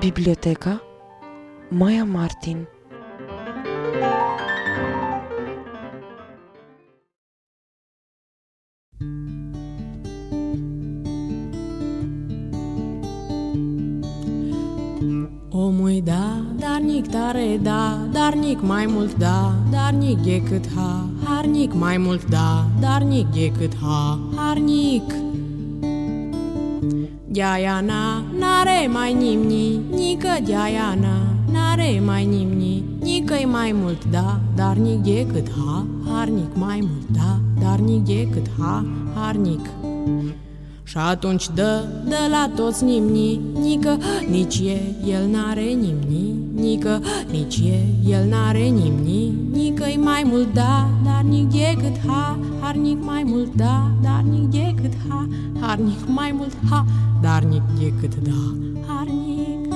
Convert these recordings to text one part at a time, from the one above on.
Biblioteca Maya Martin Omul da, darnic tare da, darnic mai mult da, darnic e cât ha, harnic mai mult da, darnic e cât ha, harnic. Diana n-are mai nimni, nică Diana n-are mai nimni, nică mai mult da, darnic e cât ha, harnic mai mult da, darnic e cât ha, harnic. Și atunci dă, dă la toți nimni, nică nici e, el n-are nimni, nică nici e, el n-are nimni, nică-i mai mult da, dar nici e cât ha, harnic mai mult da, dar nici e cât ha, harnic mai mult ha, dar nici e cât da, harnic.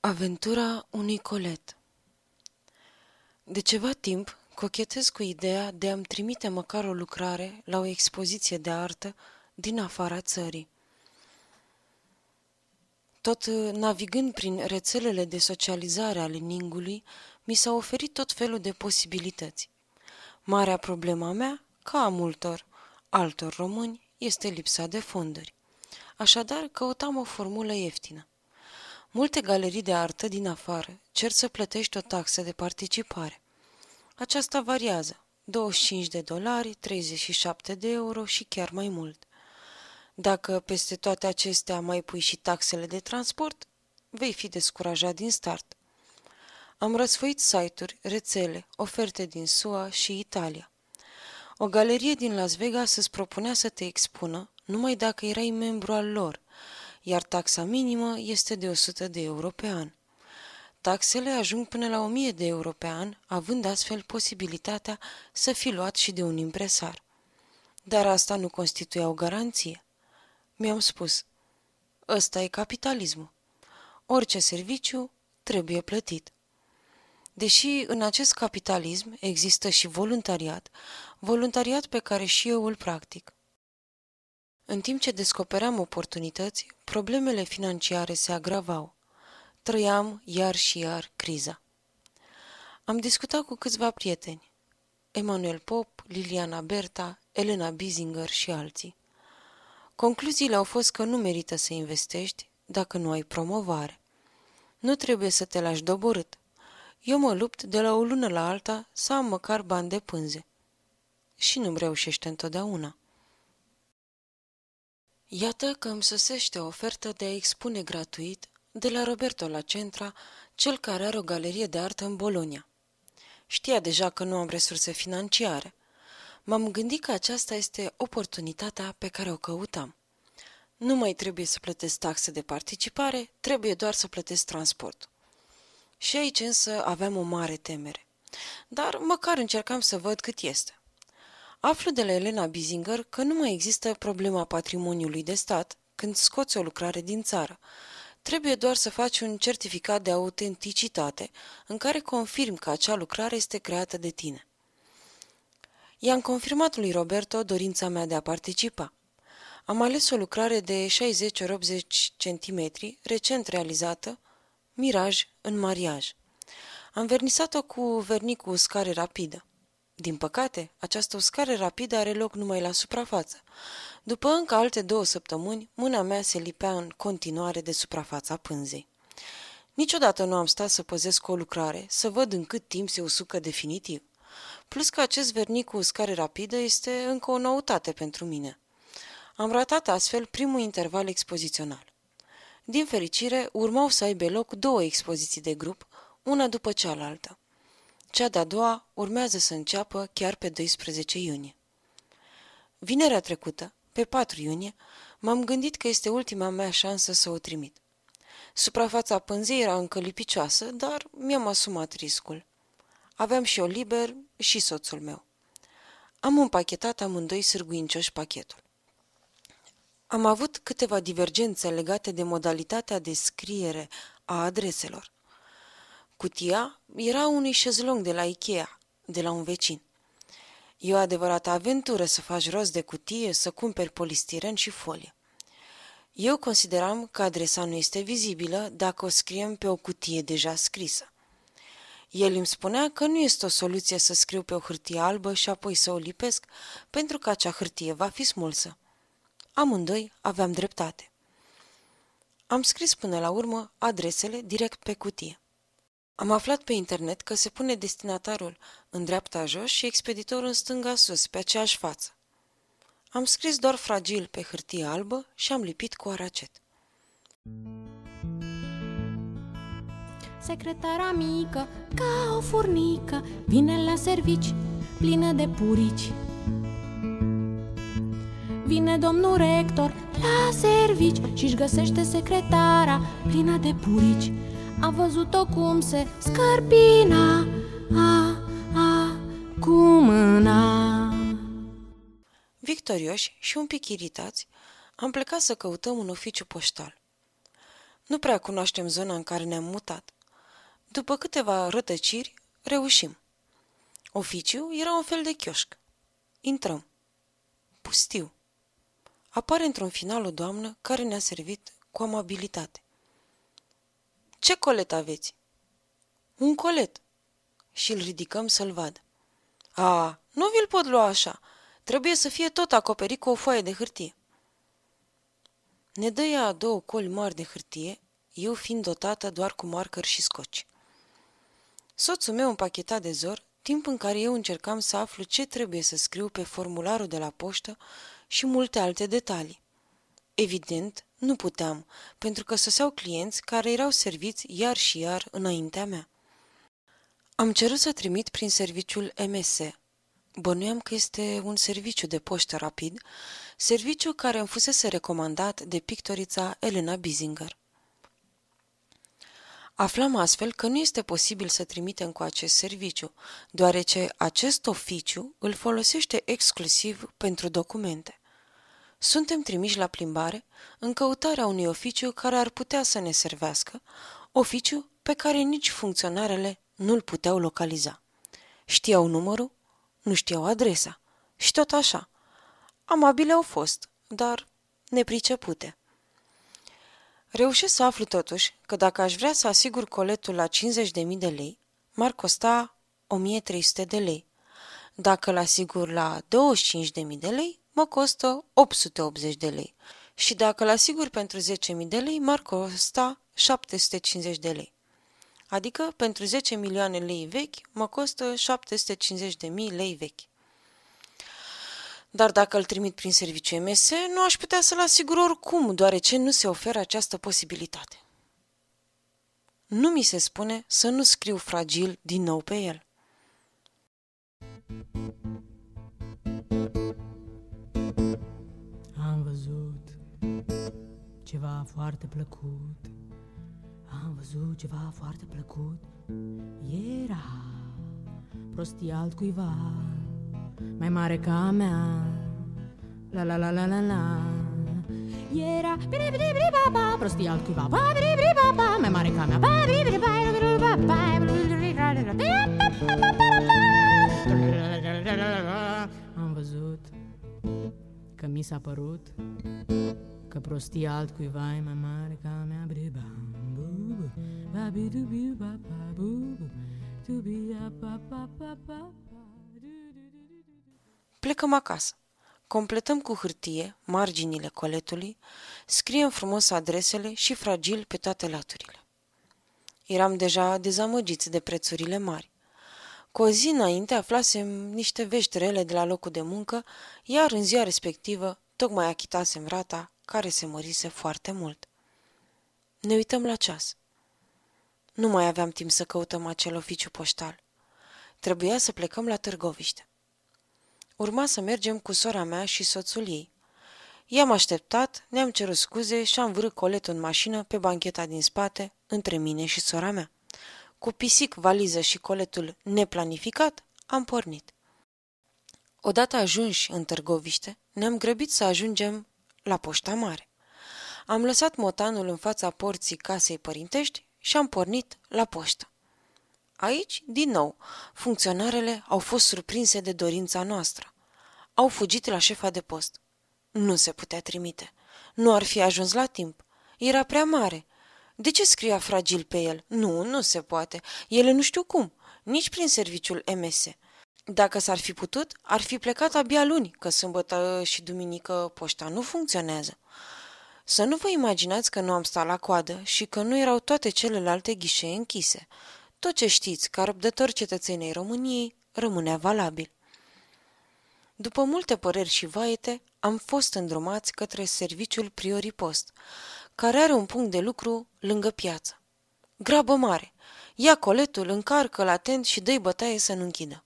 Aventura unui colet De ceva timp cochetez cu ideea de a-mi trimite măcar o lucrare la o expoziție de artă din afara țării. Tot navigând prin rețelele de socializare ale Ningului, mi s-a oferit tot felul de posibilități. Marea problema mea, ca a multor altor români, este lipsa de fonduri. Așadar, căutam o formulă ieftină. Multe galerii de artă din afară cer să plătești o taxă de participare. Aceasta variază, 25 de dolari, 37 de euro și chiar mai mult. Dacă peste toate acestea mai pui și taxele de transport, vei fi descurajat din start. Am răsfoit site-uri, rețele, oferte din SUA și Italia. O galerie din Las Vegas îți propunea să te expună numai dacă erai membru al lor, iar taxa minimă este de 100 de euro pe an. Taxele ajung până la 1000 de euro pe an, având astfel posibilitatea să fi luat și de un impresar. Dar asta nu constituie o garanție. Mi-am spus, ăsta e capitalismul. Orice serviciu trebuie plătit. Deși în acest capitalism există și voluntariat, voluntariat pe care și eu îl practic. În timp ce descoperam oportunități, problemele financiare se agravau. Trăiam iar și iar criza. Am discutat cu câțiva prieteni, Emanuel Pop, Liliana Berta, Elena Bizinger și alții. Concluziile au fost că nu merită să investești dacă nu ai promovare. Nu trebuie să te lași doborât. Eu mă lupt de la o lună la alta să am măcar bani de pânze. Și nu-mi reușește întotdeauna. Iată că îmi sosește o ofertă de a expune gratuit de la Roberto La Centra, cel care are o galerie de artă în Bologna. Știa deja că nu am resurse financiare. M-am gândit că aceasta este oportunitatea pe care o căutam. Nu mai trebuie să plătesc taxe de participare, trebuie doar să plătesc transport. Și aici însă aveam o mare temere. Dar măcar încercam să văd cât este. Aflu de la Elena Bizinger că nu mai există problema patrimoniului de stat când scoți o lucrare din țară. Trebuie doar să faci un certificat de autenticitate în care confirm că acea lucrare este creată de tine. I-am confirmat lui Roberto dorința mea de a participa. Am ales o lucrare de 60-80 cm, recent realizată, miraj în mariaj. Am vernisat-o cu vernic cu uscare rapidă. Din păcate, această uscare rapidă are loc numai la suprafață. După încă alte două săptămâni, mâna mea se lipea în continuare de suprafața pânzei. Niciodată nu am stat să păzesc o lucrare, să văd în cât timp se usucă definitiv. Plus că acest vernic cu uscare rapidă este încă o noutate pentru mine. Am ratat astfel primul interval expozițional. Din fericire, urmau să aibă loc două expoziții de grup, una după cealaltă. Cea de-a doua urmează să înceapă chiar pe 12 iunie. Vinerea trecută, pe 4 iunie, m-am gândit că este ultima mea șansă să o trimit. Suprafața pânzei era încă lipicioasă, dar mi-am asumat riscul. Aveam și eu liber și soțul meu. Am împachetat amândoi sârguincioși pachetul. Am avut câteva divergențe legate de modalitatea de scriere a adreselor. Cutia era unui șezlong de la Ikea, de la un vecin. E o adevărată aventură să faci rost de cutie, să cumperi polistiren și folie. Eu consideram că adresa nu este vizibilă dacă o scriem pe o cutie deja scrisă. El îmi spunea că nu este o soluție să scriu pe o hârtie albă și apoi să o lipesc, pentru că acea hârtie va fi smulsă. Amândoi aveam dreptate. Am scris până la urmă adresele direct pe cutie. Am aflat pe internet că se pune destinatarul în dreapta jos și expeditorul în stânga sus, pe aceeași față. Am scris doar fragil pe hârtie albă și am lipit cu aracet. Secretara mică, ca o furnică, vine la servici, plină de purici. Vine domnul rector la servici și-și găsește secretara plină de purici. A văzut-o cum se scărpina, a, a, cu mâna. Victorioși și un pic iritați, am plecat să căutăm un oficiu poștal. Nu prea cunoaștem zona în care ne-am mutat. După câteva rătăciri, reușim. Oficiu era un fel de chioșc. Intrăm. Pustiu. Apare într-un final o doamnă care ne-a servit cu amabilitate. Ce colet aveți? Un colet. Și îl ridicăm să-l vad. A, nu vi-l pot lua așa. Trebuie să fie tot acoperit cu o foaie de hârtie. Ne dă ea două coli mari de hârtie, eu fiind dotată doar cu marker și scoci. Soțul meu împachetat de zor, timp în care eu încercam să aflu ce trebuie să scriu pe formularul de la poștă și multe alte detalii. Evident, nu puteam, pentru că soseau clienți care erau serviți iar și iar înaintea mea. Am cerut să trimit prin serviciul MS. Bănuiam că este un serviciu de poștă rapid, serviciu care îmi fusese recomandat de pictorița Elena Bizinger. Aflam astfel că nu este posibil să trimitem cu acest serviciu, deoarece acest oficiu îl folosește exclusiv pentru documente. Suntem trimiși la plimbare în căutarea unui oficiu care ar putea să ne servească, oficiu pe care nici funcționarele nu-l puteau localiza. Știau numărul, nu știau adresa și tot așa. Amabile au fost, dar nepricepute. Reușesc să aflu totuși că dacă aș vrea să asigur coletul la 50.000 de lei, m-ar costa 1300 de lei. Dacă îl asigur la 25.000 de lei, mă costă 880 de lei. Și dacă îl asigur pentru 10.000 de lei, m-ar costa 750 de lei. Adică pentru 10 milioane lei vechi, mă costă 750 de mii lei vechi. Dar dacă îl trimit prin serviciu MS, nu aș putea să-l asigur oricum, deoarece nu se oferă această posibilitate. Nu mi se spune să nu scriu fragil din nou pe el. Ceva foarte plăcut. Am văzut ceva foarte plăcut. Era prostia altcuiva Mai mare ca a mea. La la la la la la. Era biri biri biri ba ba Prostia altcuiva. Ba biri biri ba ba Mai mare ca a mea. Ba biri biri ba biri ba ba Am văzut că mi s-a părut că prostia altcuiva e mai mare ca a mea briba. Plecăm acasă. Completăm cu hârtie marginile coletului, scriem frumos adresele și fragil pe toate laturile. Eram deja dezamăgiți de prețurile mari. Cu o zi înainte aflasem niște vești rele de la locul de muncă, iar în ziua respectivă tocmai achitasem rata care se mărise foarte mult. Ne uităm la ceas. Nu mai aveam timp să căutăm acel oficiu poștal. Trebuia să plecăm la Târgoviște. Urma să mergem cu sora mea și soțul ei. I-am așteptat, ne-am cerut scuze și am vrut coletul în mașină pe bancheta din spate, între mine și sora mea. cu pisic, valiză și coletul neplanificat, am pornit. Odată ajunși în Târgoviște, ne-am grăbit să ajungem la poșta mare. Am lăsat motanul în fața porții casei părintești și am pornit la poștă. Aici, din nou, funcționarele au fost surprinse de dorința noastră. Au fugit la șefa de post. Nu se putea trimite. Nu ar fi ajuns la timp. Era prea mare. De ce scria fragil pe el? Nu, nu se poate. Ele nu știu cum. Nici prin serviciul MS. Dacă s-ar fi putut, ar fi plecat abia luni, că sâmbătă și duminică poșta nu funcționează. Să nu vă imaginați că nu am stat la coadă și că nu erau toate celelalte ghișee închise. Tot ce știți ca răbdător cetățenii României rămânea valabil. După multe păreri și vaete, am fost îndrumați către serviciul Priori Post, care are un punct de lucru lângă piață. Grabă mare! Ia coletul, încarcă-l atent și dă-i bătaie să nu închidă.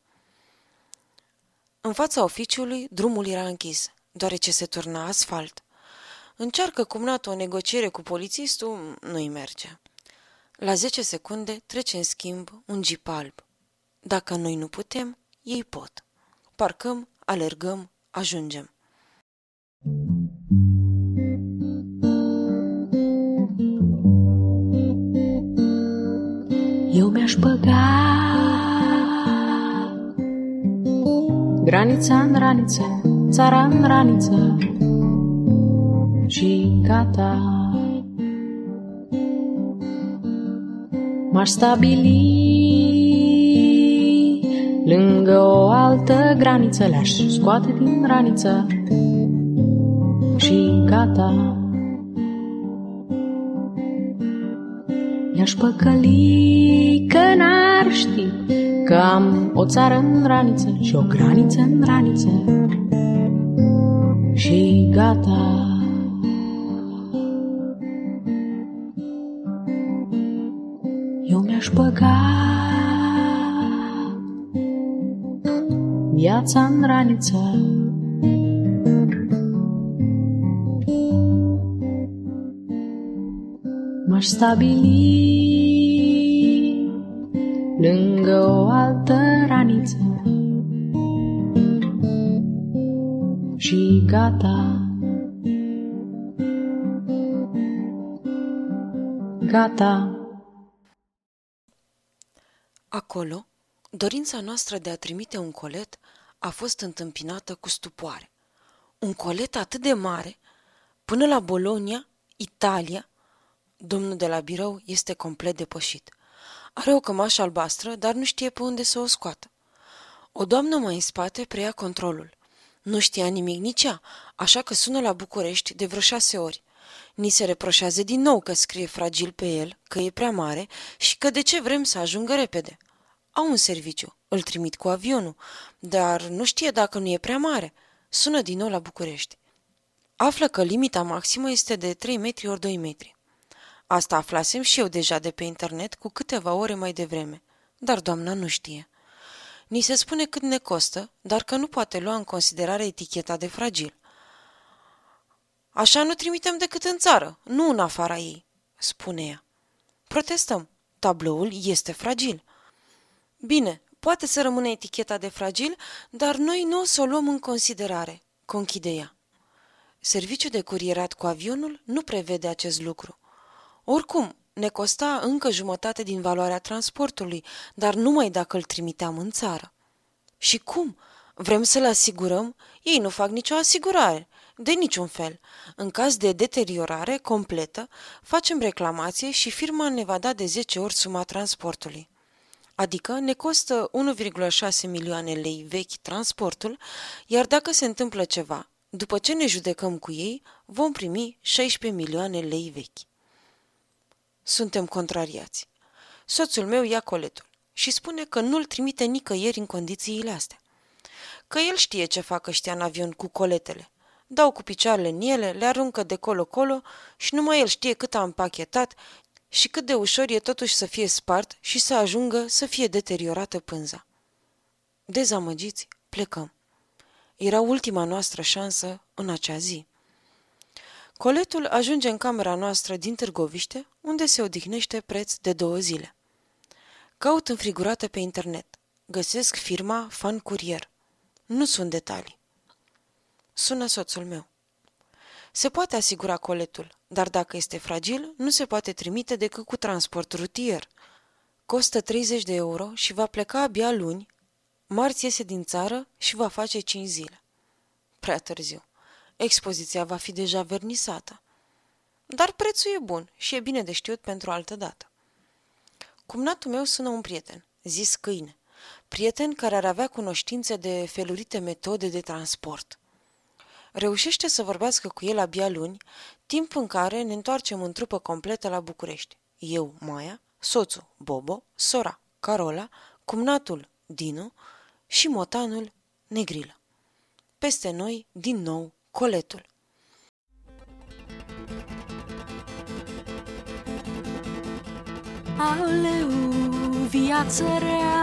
În fața oficiului, drumul era închis, deoarece se turna asfalt. Încearcă cumnat o negociere cu polițistul, nu-i merge. La 10 secunde trece în schimb un jeep alb. Dacă noi nu putem, ei pot. Parcăm, alergăm, ajungem. Eu mi-aș băga Granița în graniță, țara în graniță Și gata. M-aș stabili Lângă o altă graniță Le-aș scoate din graniță Și gata. I-aș păcăli că n-ar ști Că am o țară în graniță și o graniță în graniță Și gata. Eu mi-aș băga Viața în graniță M-aș stabili lângă o altă raniță și gata. Gata. Acolo, dorința noastră de a trimite un colet a fost întâmpinată cu stupoare. Un colet atât de mare, până la Bolonia, Italia, domnul de la birou este complet depășit. Are o cămașă albastră, dar nu știe pe unde să o scoată. O doamnă mai în spate preia controlul. Nu știa nimic nici ea, așa că sună la București de vreo șase ori. Ni se reproșează din nou că scrie fragil pe el, că e prea mare și că de ce vrem să ajungă repede. Au un serviciu, îl trimit cu avionul, dar nu știe dacă nu e prea mare. Sună din nou la București. Află că limita maximă este de 3 metri ori 2 metri. Asta aflasem și eu deja de pe internet cu câteva ore mai devreme, dar doamna nu știe. Ni se spune cât ne costă, dar că nu poate lua în considerare eticheta de fragil. Așa nu trimitem decât în țară, nu în afara ei, spune ea. Protestăm. Tabloul este fragil. Bine, poate să rămână eticheta de fragil, dar noi nu o să o luăm în considerare, conchide ea. Serviciul de curierat cu avionul nu prevede acest lucru. Oricum, ne costa încă jumătate din valoarea transportului, dar numai dacă îl trimiteam în țară. Și cum? Vrem să-l asigurăm? Ei nu fac nicio asigurare. De niciun fel. În caz de deteriorare completă, facem reclamație și firma ne va da de 10 ori suma transportului. Adică ne costă 1,6 milioane lei vechi transportul, iar dacă se întâmplă ceva, după ce ne judecăm cu ei, vom primi 16 milioane lei vechi. Suntem contrariați. Soțul meu ia coletul și spune că nu-l trimite nicăieri în condițiile astea. Că el știe ce fac ăștia în avion cu coletele. Dau cu picioarele în ele, le aruncă de colo-colo și numai el știe cât a împachetat și cât de ușor e totuși să fie spart și să ajungă să fie deteriorată pânza. Dezamăgiți, plecăm. Era ultima noastră șansă în acea zi. Coletul ajunge în camera noastră din Târgoviște, unde se odihnește preț de două zile. Caut înfrigurată pe internet. Găsesc firma Fan Courier. Nu sunt detalii. Sună soțul meu. Se poate asigura coletul, dar dacă este fragil, nu se poate trimite decât cu transport rutier. Costă 30 de euro și va pleca abia luni, marți iese din țară și va face 5 zile. Prea târziu. Expoziția va fi deja vernisată. Dar prețul e bun și e bine de știut pentru altă dată. Cumnatul meu sună un prieten, zis câine. Prieten care ar avea cunoștințe de felurite metode de transport. Reușește să vorbească cu el abia luni, timp în care ne întoarcem în trupă completă la București. Eu, Maia, soțul, Bobo, sora, Carola, cumnatul, Dinu și motanul, Negrilă. Peste noi, din nou, coletul. Aoleu, viață rea.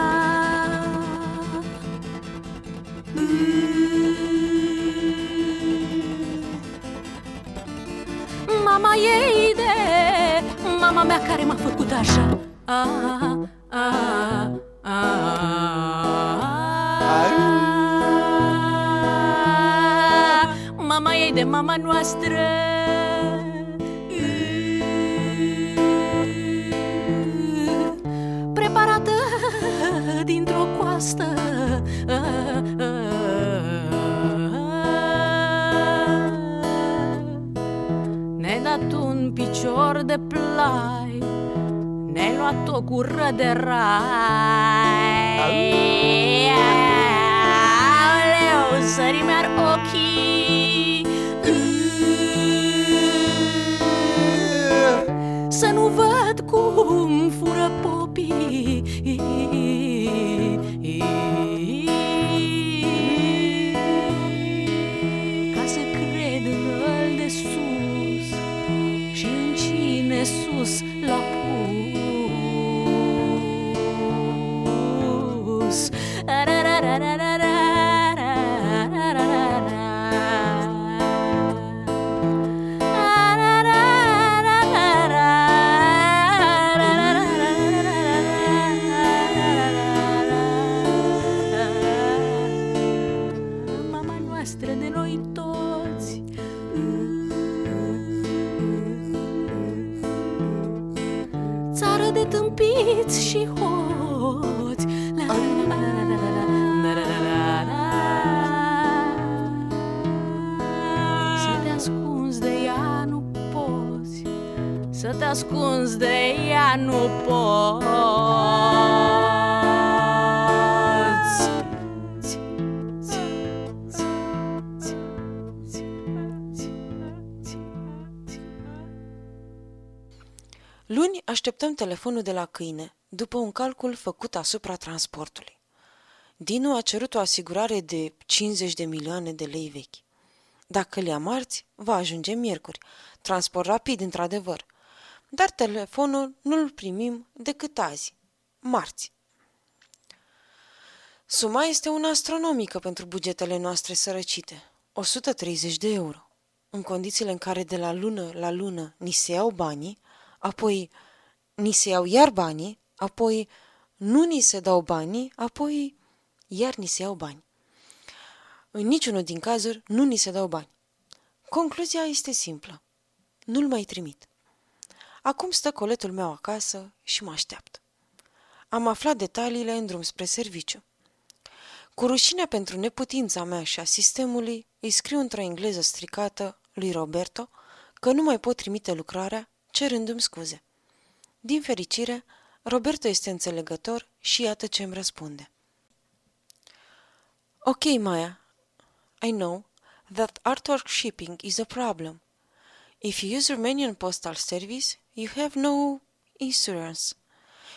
Mama ei de Mama mea care m-a făcut așa. A, de mama noastră. Preparată dintr-o coastă. Ne-ai dat un picior de plai Ne-ai luat o gură de rai. Aoleu, sări mi-ar ochii nu văd cum fură popii tâmpiți și hoți La la la la la la la la la la la Să te ascunzi de ea nu poți Să te ascunzi de ea nu poți așteptăm telefonul de la câine, după un calcul făcut asupra transportului. Dinu a cerut o asigurare de 50 de milioane de lei vechi. Dacă le ia marți, va ajunge miercuri. Transport rapid, într-adevăr. Dar telefonul nu-l primim decât azi, marți. Suma este una astronomică pentru bugetele noastre sărăcite. 130 de euro. În condițiile în care de la lună la lună ni se iau banii, apoi ni se iau iar banii, apoi nu ni se dau banii, apoi iar ni se iau bani. În niciunul din cazuri nu ni se dau bani. Concluzia este simplă. Nu-l mai trimit. Acum stă coletul meu acasă și mă așteaptă. Am aflat detaliile în drum spre serviciu. Cu rușine pentru neputința mea și a sistemului, îi scriu într-o engleză stricată lui Roberto că nu mai pot trimite lucrarea, cerându-mi scuze. Din fericire, Roberto este înțelegător și iată ce îmi răspunde. Ok, Maya, I know that artwork shipping is a problem. If you use Romanian postal service, you have no insurance.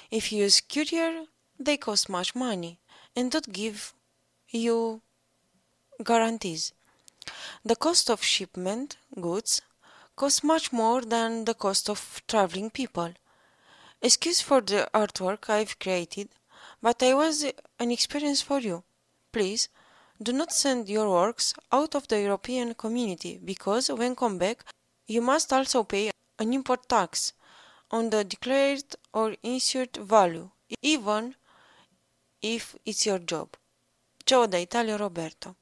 If you use courier, they cost much money and don't give you guarantees. The cost of shipment goods costs much more than the cost of traveling people. Excuse for the artwork I've created, but I was an experience for you. Please, do not send your works out of the European community because when come back, you must also pay an import tax on the declared or insured value even if it's your job. Ciao da Italia, Roberto.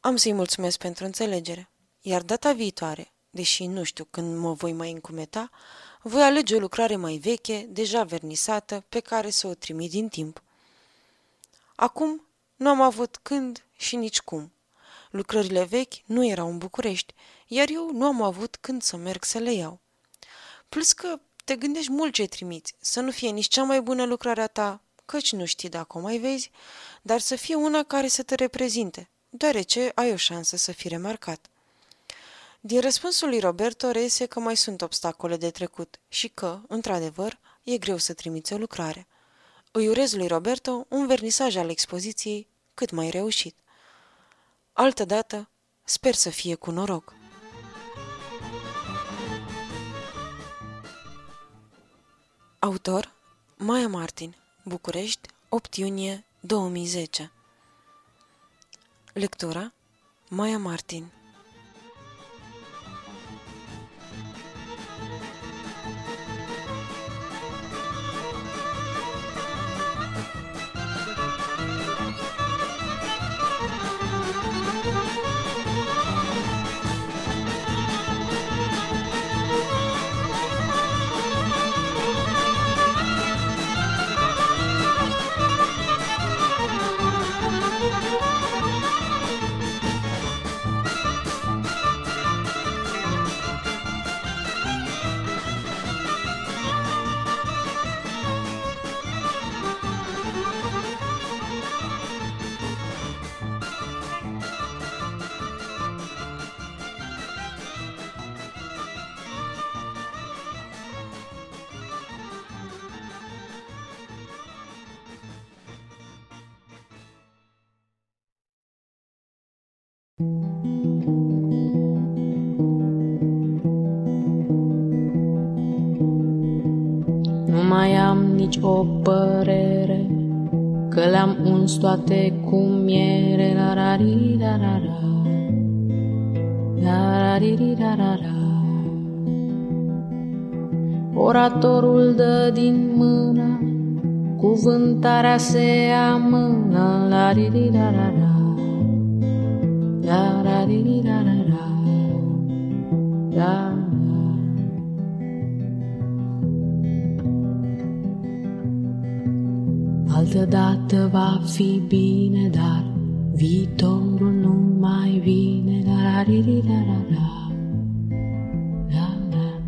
Am să-i mulțumesc pentru înțelegere, iar data viitoare, deși nu știu când mă voi mai încumeta, voi alege o lucrare mai veche, deja vernisată, pe care să o trimit din timp. Acum nu am avut când și nici cum. Lucrările vechi nu erau în București, iar eu nu am avut când să merg să le iau. Plus că te gândești mult ce trimiți, să nu fie nici cea mai bună lucrare a ta, căci nu știi dacă o mai vezi, dar să fie una care să te reprezinte, deoarece ai o șansă să fii remarcat. Din răspunsul lui Roberto reiese că mai sunt obstacole de trecut și că, într-adevăr, e greu să trimiți o lucrare. Îi urez lui Roberto un vernisaj al expoziției cât mai reușit. Altădată, sper să fie cu noroc. Autor Maia Martin, București, 8 iunie 2010 Lectura Maia Martin mai am nici o părere Că le-am uns toate cu miere. La ra ri ra ra ra. La ra ri ri ra ra ra. Oratorul dă din mână Cuvântarea se amână. La ri ri ra ra ra. La ra ri ri ra ra ra. La Altădată va fi bine, dar viitorul nu mai vine. La la ri ri la la la. La la.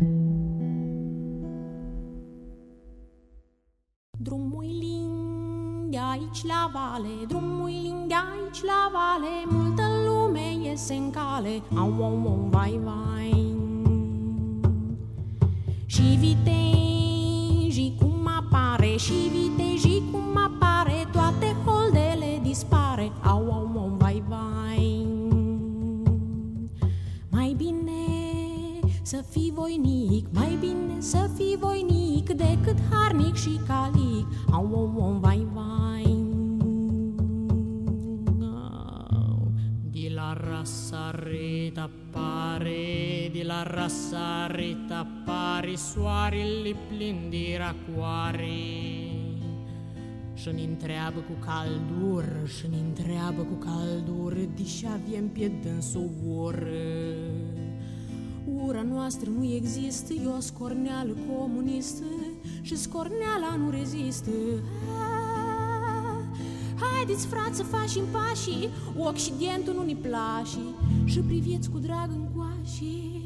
Drumul lin de aici la vale, drumul lin de aici la vale, multă lume iese în cale, au au au vai vai. Și vitejii cum apare, și vitejii cum apare, toate holdele dispare, au au au vai vai. Mai bine să fii voinic, mai bine să fii voinic decât harnic și calic, au au au vai vai. Di la rassarita appare, di la rassarita appare, soarele plin de racoare. Și-ne întreabă cu caldur, și-ne întreabă cu caldur, deși avem pe dânsul ură. Ura noastră nu există, e o scorneală comunistă și scorneala nu rezistă. Ah, Haideți, frate, să facem pașii, Occidentul nu ne place și priviți cu drag în coașii.